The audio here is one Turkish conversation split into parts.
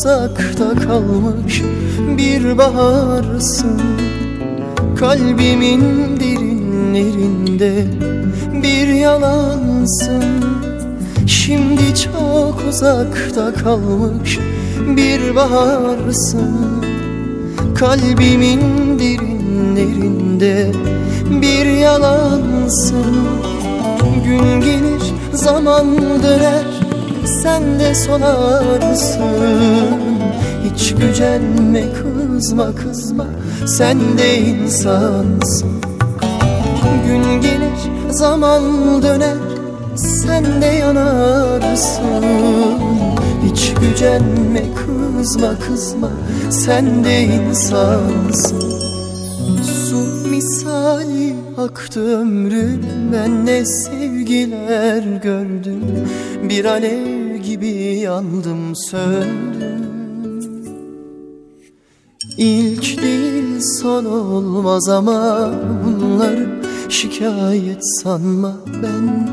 Uzakta kalmış bir baharsın. Kalbimin derinlerinde bir yalansın. Şimdi çok uzakta kalmış bir baharsın. Kalbimin derinlerinde bir yalansın. Gün gelir zaman döner sen de solarsın Hiç gücenme kızma kızma. Sen de insansın. Gün gelir zaman döner. Sen de yanarsın. Hiç gücenme kızma kızma. Sen de insansın. Su misali aktı ömrüm ben ne sevgiler gördüm Bir alev gibi yandım söndüm. İlk değil son olmaz ama bunları şikayet sanma ben.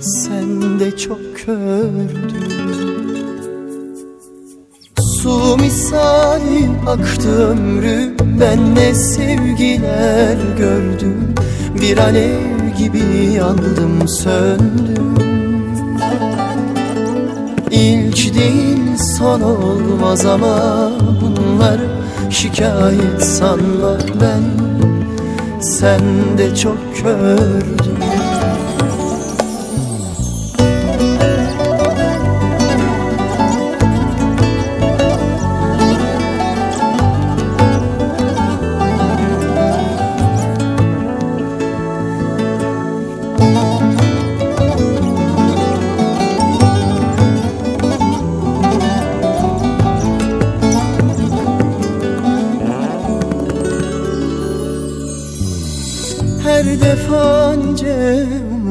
Sen de çok kördün. Su misali aktı ömrüm ben ne sevgiler gördüm. Bir alev gibi yandım söndüm İlk değil son olmaz ama bunları şikayet sanma ben. Sen de çok kördün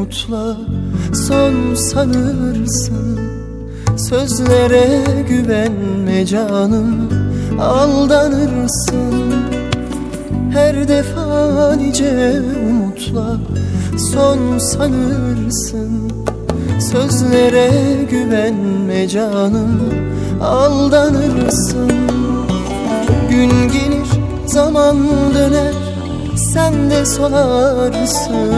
umutla son sanırsın. Sözlere güvenme canım aldanırsın. Her defa nice umutla son sanırsın. Sözlere güvenme canım aldanırsın. Gün gelir zaman döner sen de solarsın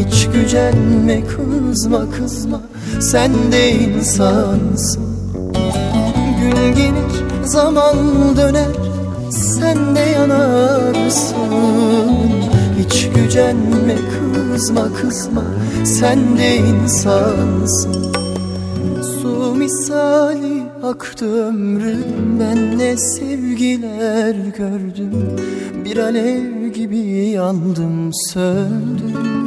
Hiç gücenme kızma kızma. Sen de insansın. Gün gelir zaman döner. Sen de yanarsın. Hiç gücenme kızma kızma. Sen de insansın. Su misali aktı ömrüm ben ne sevgiler gördüm. Bir alev gibi yandım söndüm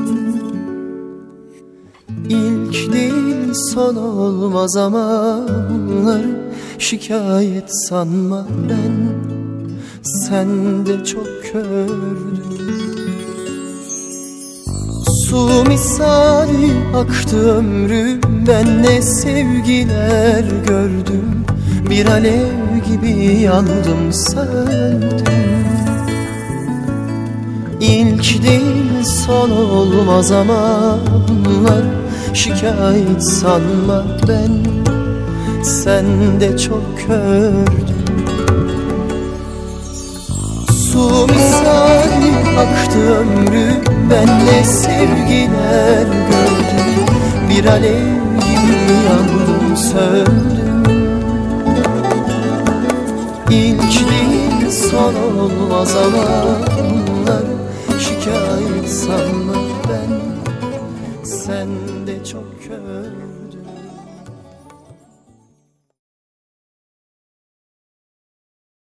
İlk değil son olmaz ama bunları şikayet sanma ben Sen de çok kördün. Su misali aktı ömrüm ben ne sevgiler gördüm. Bir alev gibi yandım söndüm İlk değil son olmaz ama bunlar şikayet sanma ben. Sen de çok kördün. Su misali aktı ömrüm ben ne sevgiler gördüm. Bir alev gibi yandım söndüm. İlk değil son olmaz ama bunlar şikayet sanma ben Sen de çok kör